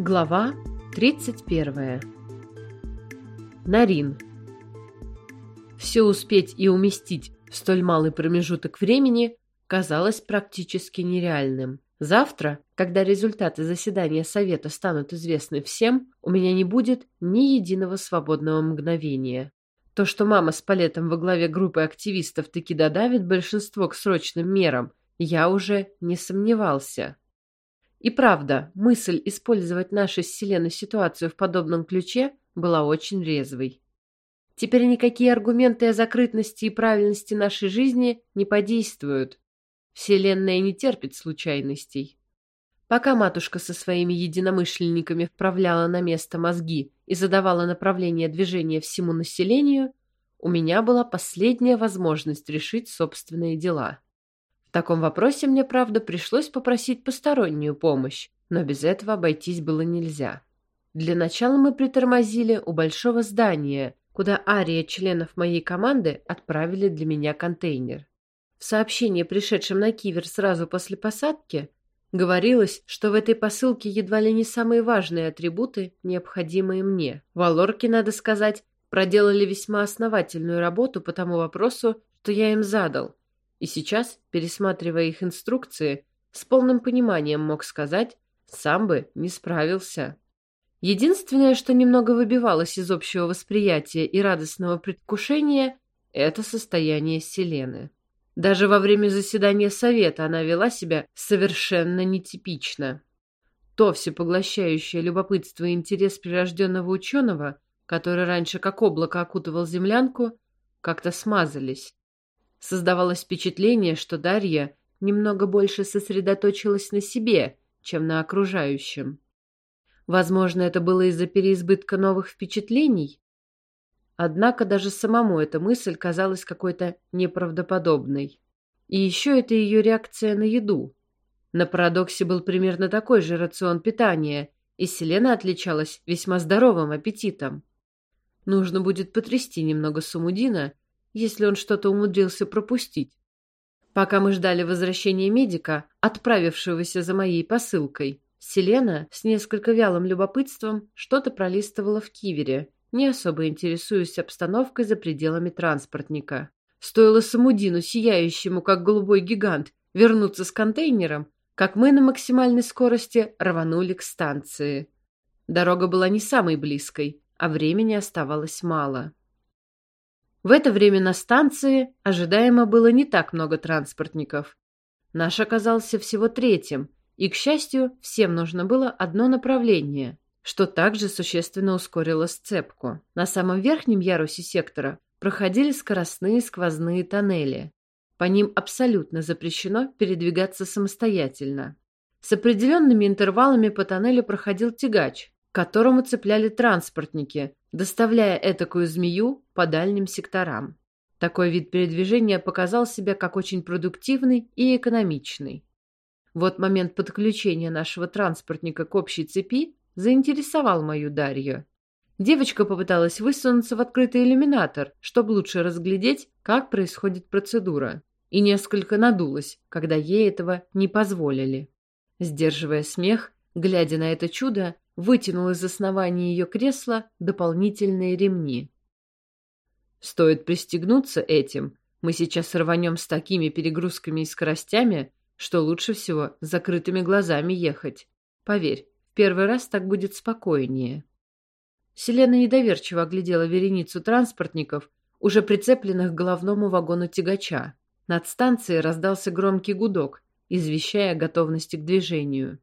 Глава 31. Нарин. Все успеть и уместить в столь малый промежуток времени казалось практически нереальным. Завтра, когда результаты заседания совета станут известны всем, у меня не будет ни единого свободного мгновения. То, что мама с палетом во главе группы активистов таки додавит большинство к срочным мерам, я уже не сомневался. И правда, мысль использовать нашу с Селеной ситуацию в подобном ключе была очень резвой. Теперь никакие аргументы о закрытности и правильности нашей жизни не подействуют. Вселенная не терпит случайностей. Пока матушка со своими единомышленниками вправляла на место мозги и задавала направление движения всему населению, у меня была последняя возможность решить собственные дела. В таком вопросе мне, правда, пришлось попросить постороннюю помощь, но без этого обойтись было нельзя. Для начала мы притормозили у большого здания, куда ария членов моей команды отправили для меня контейнер. В сообщении, пришедшем на кивер сразу после посадки, говорилось, что в этой посылке едва ли не самые важные атрибуты, необходимые мне. Валорки, надо сказать, проделали весьма основательную работу по тому вопросу, что я им задал, и сейчас, пересматривая их инструкции, с полным пониманием мог сказать, сам бы не справился. Единственное, что немного выбивалось из общего восприятия и радостного предвкушения, это состояние Селены. Даже во время заседания совета она вела себя совершенно нетипично. То всепоглощающее любопытство и интерес прирожденного ученого, который раньше как облако окутывал землянку, как-то смазались. Создавалось впечатление, что Дарья немного больше сосредоточилась на себе, чем на окружающем. Возможно, это было из-за переизбытка новых впечатлений. Однако даже самому эта мысль казалась какой-то неправдоподобной. И еще это ее реакция на еду. На парадоксе был примерно такой же рацион питания, и Селена отличалась весьма здоровым аппетитом. Нужно будет потрясти немного Сумудина если он что-то умудрился пропустить. Пока мы ждали возвращения медика, отправившегося за моей посылкой, Селена с несколько вялым любопытством что-то пролистывала в кивере, не особо интересуясь обстановкой за пределами транспортника. Стоило Самудину, сияющему как голубой гигант, вернуться с контейнером, как мы на максимальной скорости рванули к станции. Дорога была не самой близкой, а времени оставалось мало. В это время на станции ожидаемо было не так много транспортников. Наш оказался всего третьим, и, к счастью, всем нужно было одно направление, что также существенно ускорило сцепку. На самом верхнем ярусе сектора проходили скоростные сквозные тоннели. По ним абсолютно запрещено передвигаться самостоятельно. С определенными интервалами по тоннелю проходил тягач, к которому цепляли транспортники, доставляя этакую змею по дальним секторам. Такой вид передвижения показал себя как очень продуктивный и экономичный. Вот момент подключения нашего транспортника к общей цепи заинтересовал мою Дарью. Девочка попыталась высунуться в открытый иллюминатор, чтобы лучше разглядеть, как происходит процедура, и несколько надулась, когда ей этого не позволили. Сдерживая смех, глядя на это чудо, вытянул из основания ее кресла дополнительные ремни. Стоит пристегнуться этим, мы сейчас рванем с такими перегрузками и скоростями, что лучше всего с закрытыми глазами ехать. Поверь, в первый раз так будет спокойнее. Селена недоверчиво оглядела вереницу транспортников, уже прицепленных к головному вагону тягача. Над станцией раздался громкий гудок, извещая о готовности к движению.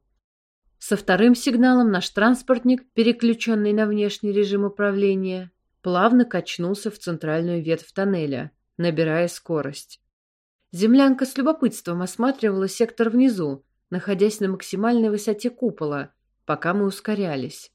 Со вторым сигналом наш транспортник, переключенный на внешний режим управления, плавно качнулся в центральную ветвь тоннеля, набирая скорость. Землянка с любопытством осматривала сектор внизу, находясь на максимальной высоте купола, пока мы ускорялись.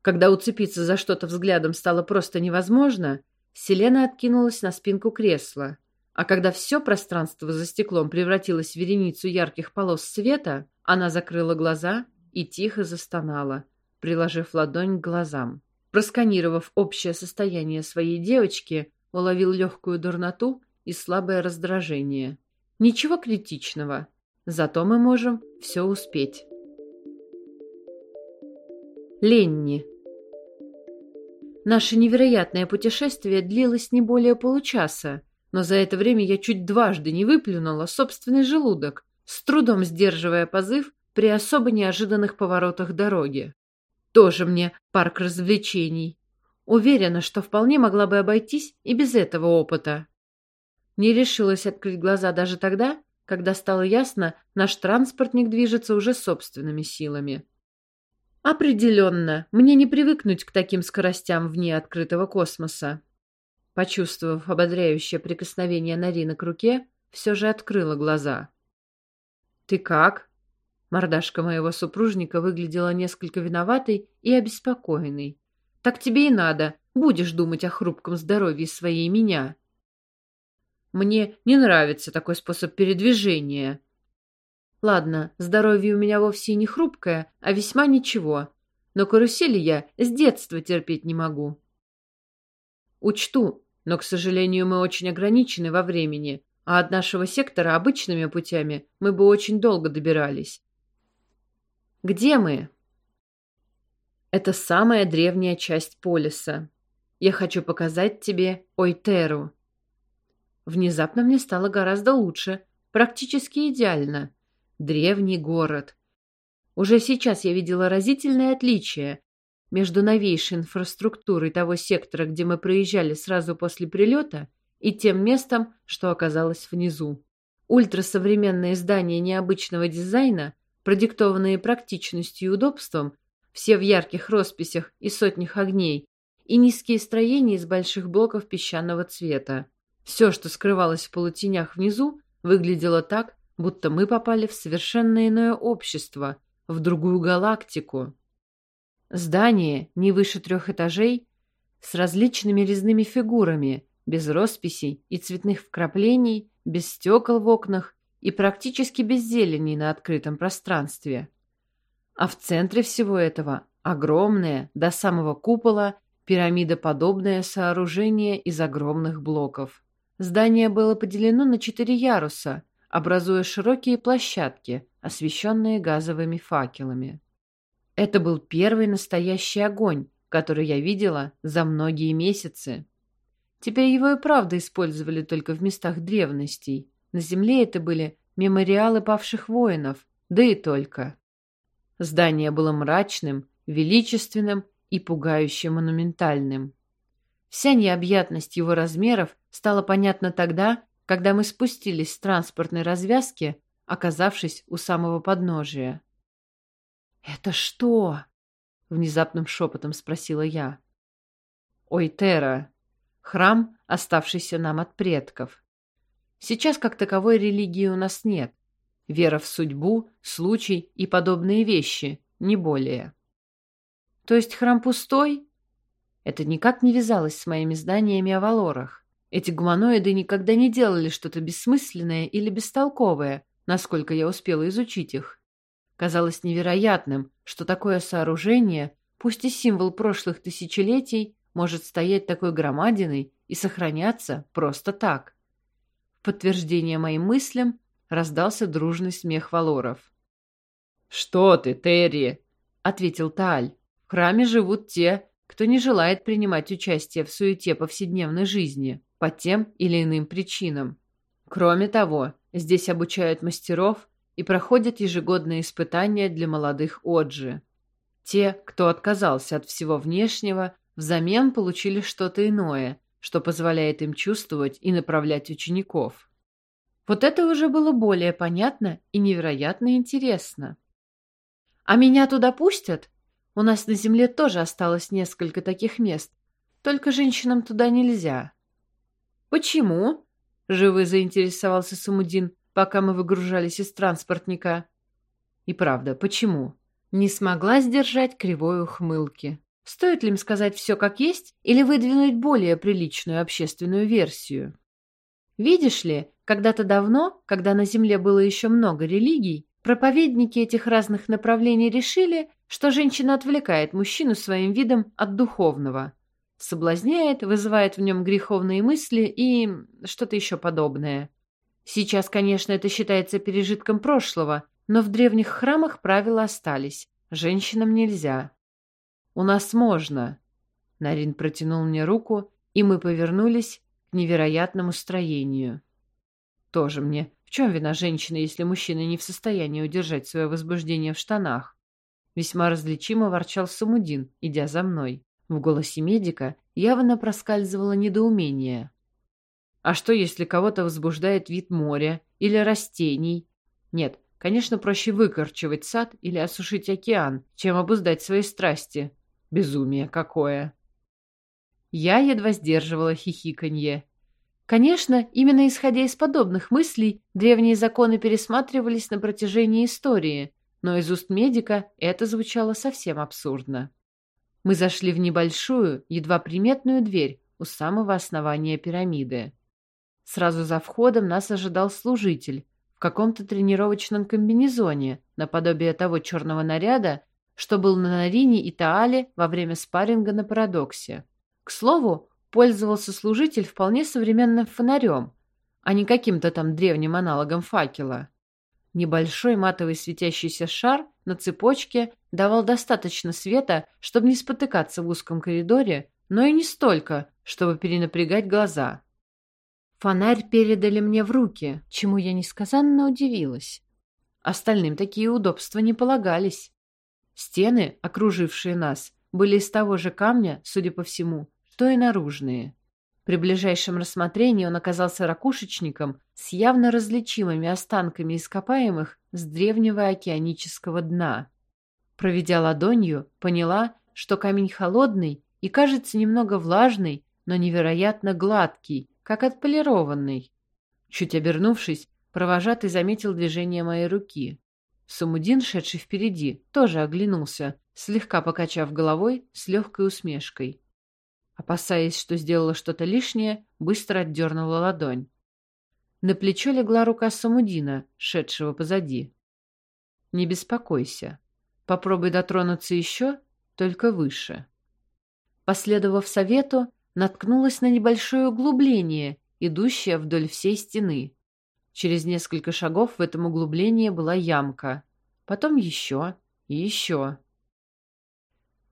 Когда уцепиться за что-то взглядом стало просто невозможно, Селена откинулась на спинку кресла, а когда все пространство за стеклом превратилось в вереницу ярких полос света, она закрыла глаза и тихо застонала, приложив ладонь к глазам. Просканировав общее состояние своей девочки, уловил легкую дурноту и слабое раздражение. Ничего критичного, зато мы можем все успеть. Ленни. Наше невероятное путешествие длилось не более получаса, но за это время я чуть дважды не выплюнула собственный желудок, с трудом сдерживая позыв при особо неожиданных поворотах дороги. Тоже мне парк развлечений. Уверена, что вполне могла бы обойтись и без этого опыта. Не решилась открыть глаза даже тогда, когда стало ясно, наш транспортник движется уже собственными силами. Определенно, мне не привыкнуть к таким скоростям вне открытого космоса. Почувствовав ободряющее прикосновение Нарина к руке, все же открыла глаза. «Ты как?» Мордашка моего супружника выглядела несколько виноватой и обеспокоенной. «Так тебе и надо. Будешь думать о хрупком здоровье своей меня». Мне не нравится такой способ передвижения. Ладно, здоровье у меня вовсе не хрупкое, а весьма ничего. Но карусели я с детства терпеть не могу. Учту, но, к сожалению, мы очень ограничены во времени, а от нашего сектора обычными путями мы бы очень долго добирались. Где мы? Это самая древняя часть полиса. Я хочу показать тебе Ойтеру. Внезапно мне стало гораздо лучше, практически идеально. Древний город. Уже сейчас я видела разительное отличие между новейшей инфраструктурой того сектора, где мы проезжали сразу после прилета, и тем местом, что оказалось внизу. Ультрасовременные здания необычного дизайна, продиктованные практичностью и удобством, все в ярких росписях и сотнях огней, и низкие строения из больших блоков песчаного цвета. Все, что скрывалось в полутенях внизу, выглядело так, будто мы попали в совершенно иное общество, в другую галактику. Здание, не выше трех этажей, с различными резными фигурами, без росписей и цветных вкраплений, без стекол в окнах и практически без зелени на открытом пространстве. А в центре всего этого огромное, до самого купола, пирамидоподобное сооружение из огромных блоков. Здание было поделено на четыре яруса, образуя широкие площадки, освещенные газовыми факелами. Это был первый настоящий огонь, который я видела за многие месяцы. Теперь его и правда использовали только в местах древностей. На земле это были мемориалы павших воинов, да и только. Здание было мрачным, величественным и пугающе монументальным. Вся необъятность его размеров стала понятна тогда, когда мы спустились с транспортной развязки, оказавшись у самого подножия. «Это что?» — внезапным шепотом спросила я. «Ой, Тера, храм, оставшийся нам от предков. Сейчас как таковой религии у нас нет. Вера в судьбу, случай и подобные вещи, не более». «То есть храм пустой?» Это никак не вязалось с моими знаниями о Валорах. Эти гуманоиды никогда не делали что-то бессмысленное или бестолковое, насколько я успела изучить их. Казалось невероятным, что такое сооружение, пусть и символ прошлых тысячелетий, может стоять такой громадиной и сохраняться просто так. В подтверждение моим мыслям раздался дружный смех Валоров. «Что ты, Терри?» — ответил Тааль. «В храме живут те, кто не желает принимать участие в суете повседневной жизни по тем или иным причинам. Кроме того, здесь обучают мастеров и проходят ежегодные испытания для молодых Оджи. Те, кто отказался от всего внешнего, взамен получили что-то иное, что позволяет им чувствовать и направлять учеников. Вот это уже было более понятно и невероятно интересно. «А меня туда пустят?» У нас на земле тоже осталось несколько таких мест. Только женщинам туда нельзя. Почему? Живо заинтересовался Самудин, пока мы выгружались из транспортника. И правда, почему? Не смогла сдержать кривой ухмылки. Стоит ли им сказать все как есть или выдвинуть более приличную общественную версию? Видишь ли, когда-то давно, когда на Земле было еще много религий, Проповедники этих разных направлений решили, что женщина отвлекает мужчину своим видом от духовного, соблазняет, вызывает в нем греховные мысли и что-то еще подобное. Сейчас, конечно, это считается пережитком прошлого, но в древних храмах правила остались. Женщинам нельзя. У нас можно. Нарин протянул мне руку, и мы повернулись к невероятному строению. Тоже мне. В чем вина женщины, если мужчина не в состоянии удержать свое возбуждение в штанах? Весьма различимо ворчал Самудин, идя за мной. В голосе медика явно проскальзывало недоумение. А что, если кого-то возбуждает вид моря или растений? Нет, конечно, проще выкорчевать сад или осушить океан, чем обуздать свои страсти. Безумие какое! Я едва сдерживала хихиканье. Конечно, именно исходя из подобных мыслей, древние законы пересматривались на протяжении истории, но из уст медика это звучало совсем абсурдно. Мы зашли в небольшую, едва приметную дверь у самого основания пирамиды. Сразу за входом нас ожидал служитель в каком-то тренировочном комбинезоне, наподобие того черного наряда, что был на Нарине и Таале во время спарринга на Парадоксе. К слову, пользовался служитель вполне современным фонарем, а не каким-то там древним аналогом факела. Небольшой матовый светящийся шар на цепочке давал достаточно света, чтобы не спотыкаться в узком коридоре, но и не столько, чтобы перенапрягать глаза. Фонарь передали мне в руки, чему я несказанно удивилась. Остальным такие удобства не полагались. Стены, окружившие нас, были из того же камня, судя по всему, что и наружные. При ближайшем рассмотрении он оказался ракушечником с явно различимыми останками ископаемых с древнего океанического дна. Проведя ладонью, поняла, что камень холодный и кажется немного влажный, но невероятно гладкий, как отполированный. Чуть обернувшись, провожатый заметил движение моей руки. Самудин, шедший впереди, тоже оглянулся, слегка покачав головой с легкой усмешкой. Опасаясь, что сделала что-то лишнее, быстро отдернула ладонь. На плечо легла рука Самудина, шедшего позади. «Не беспокойся. Попробуй дотронуться еще, только выше». Последовав совету, наткнулась на небольшое углубление, идущее вдоль всей стены. Через несколько шагов в этом углублении была ямка. Потом еще и еще.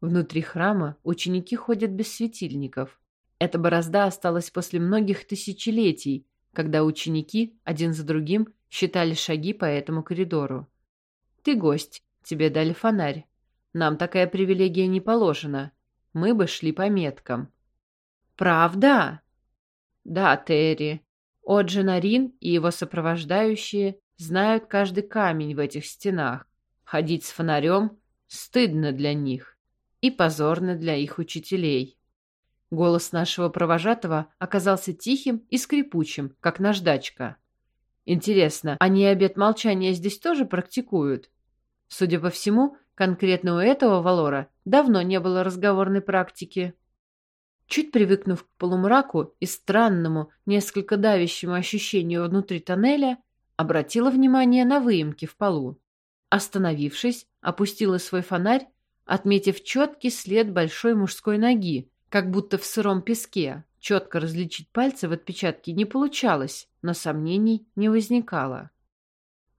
Внутри храма ученики ходят без светильников. Эта борозда осталась после многих тысячелетий, когда ученики один за другим считали шаги по этому коридору. «Ты гость, тебе дали фонарь. Нам такая привилегия не положена. Мы бы шли по меткам». «Правда?» «Да, Терри. Оджинарин и его сопровождающие знают каждый камень в этих стенах. Ходить с фонарем стыдно для них и позорно для их учителей. Голос нашего провожатого оказался тихим и скрипучим, как наждачка. Интересно, они обет молчания здесь тоже практикуют? Судя по всему, конкретно у этого Валора давно не было разговорной практики. Чуть привыкнув к полумраку и странному, несколько давящему ощущению внутри тоннеля, обратила внимание на выемки в полу. Остановившись, опустила свой фонарь отметив четкий след большой мужской ноги, как будто в сыром песке. Четко различить пальцы в отпечатке не получалось, но сомнений не возникало.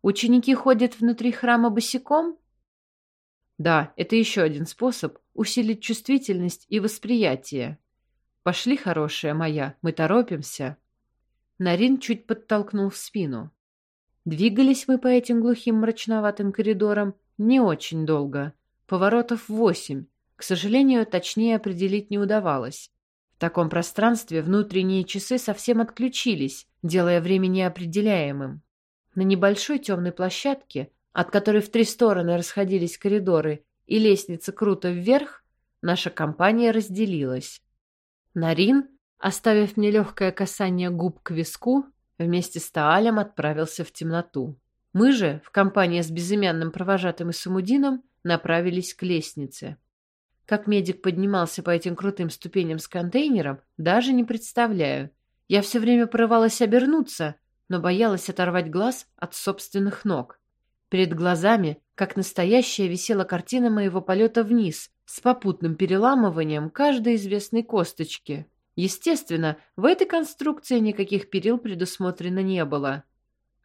Ученики ходят внутри храма босиком? Да, это еще один способ усилить чувствительность и восприятие. Пошли, хорошая моя, мы торопимся. Нарин чуть подтолкнул в спину. Двигались мы по этим глухим мрачноватым коридорам не очень долго, Поворотов восемь. К сожалению, точнее определить не удавалось. В таком пространстве внутренние часы совсем отключились, делая время неопределяемым. На небольшой темной площадке, от которой в три стороны расходились коридоры и лестница круто вверх, наша компания разделилась. Нарин, оставив мне легкое касание губ к виску, вместе с Таалем отправился в темноту. Мы же, в компании с безымянным провожатым и Самудином, направились к лестнице. Как медик поднимался по этим крутым ступеням с контейнером, даже не представляю. Я все время порывалась обернуться, но боялась оторвать глаз от собственных ног. Перед глазами, как настоящая, висела картина моего полета вниз, с попутным переламыванием каждой известной косточки. Естественно, в этой конструкции никаких перил предусмотрено не было.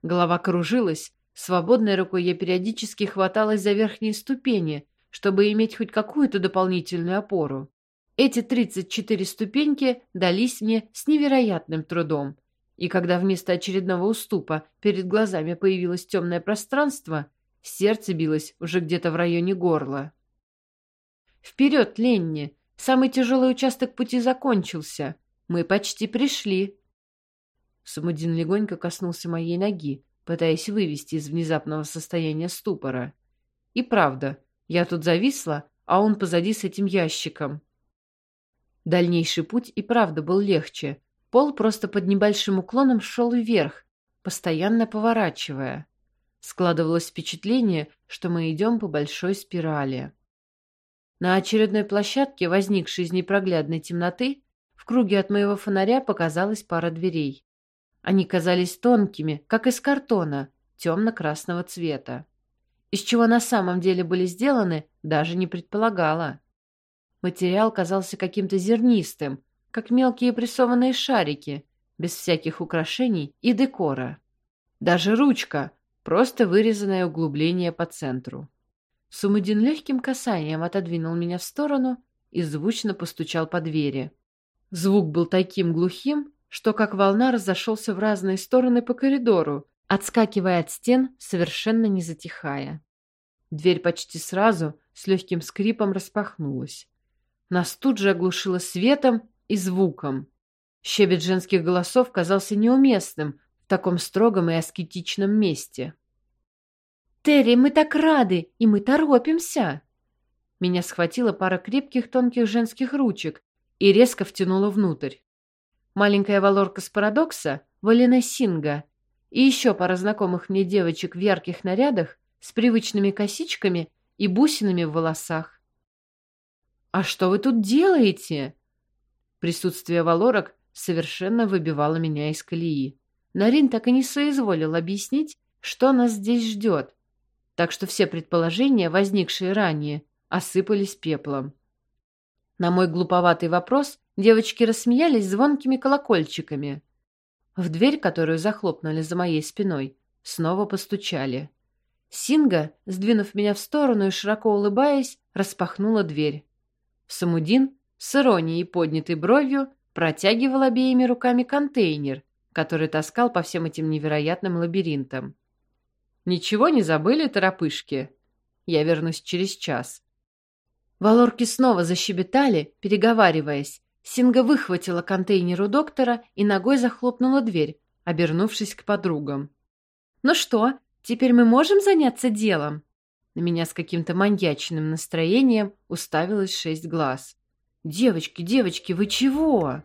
Голова кружилась, Свободной рукой я периодически хваталась за верхние ступени, чтобы иметь хоть какую-то дополнительную опору. Эти 34 ступеньки дались мне с невероятным трудом, и когда вместо очередного уступа перед глазами появилось темное пространство, сердце билось уже где-то в районе горла. «Вперед, Ленни! Самый тяжелый участок пути закончился. Мы почти пришли!» Самудин легонько коснулся моей ноги, пытаясь вывести из внезапного состояния ступора. И правда, я тут зависла, а он позади с этим ящиком. Дальнейший путь и правда был легче. Пол просто под небольшим уклоном шел вверх, постоянно поворачивая. Складывалось впечатление, что мы идем по большой спирали. На очередной площадке, возникшей из непроглядной темноты, в круге от моего фонаря показалась пара дверей. Они казались тонкими, как из картона, темно-красного цвета. Из чего на самом деле были сделаны, даже не предполагала. Материал казался каким-то зернистым, как мелкие прессованные шарики, без всяких украшений и декора. Даже ручка, просто вырезанное углубление по центру. Сумудин легким касанием отодвинул меня в сторону и звучно постучал по двери. Звук был таким глухим, что как волна разошелся в разные стороны по коридору, отскакивая от стен, совершенно не затихая. Дверь почти сразу с легким скрипом распахнулась. Нас тут же оглушило светом и звуком. Щебет женских голосов казался неуместным в таком строгом и аскетичном месте. «Терри, мы так рады, и мы торопимся!» Меня схватила пара крепких тонких женских ручек и резко втянула внутрь маленькая валорка с парадокса, Валена Синга и еще пара знакомых мне девочек в ярких нарядах с привычными косичками и бусинами в волосах. «А что вы тут делаете?» Присутствие валорок совершенно выбивало меня из колеи. Нарин так и не соизволил объяснить, что нас здесь ждет, так что все предположения, возникшие ранее, осыпались пеплом. На мой глуповатый вопрос Девочки рассмеялись звонкими колокольчиками. В дверь, которую захлопнули за моей спиной, снова постучали. Синга, сдвинув меня в сторону и широко улыбаясь, распахнула дверь. Самудин, с иронией поднятой бровью, протягивал обеими руками контейнер, который таскал по всем этим невероятным лабиринтам. «Ничего не забыли, торопышки? Я вернусь через час». Валорки снова защебетали, переговариваясь, Синга выхватила контейнер у доктора и ногой захлопнула дверь, обернувшись к подругам. «Ну что, теперь мы можем заняться делом?» На меня с каким-то маньячным настроением уставилось шесть глаз. «Девочки, девочки, вы чего?»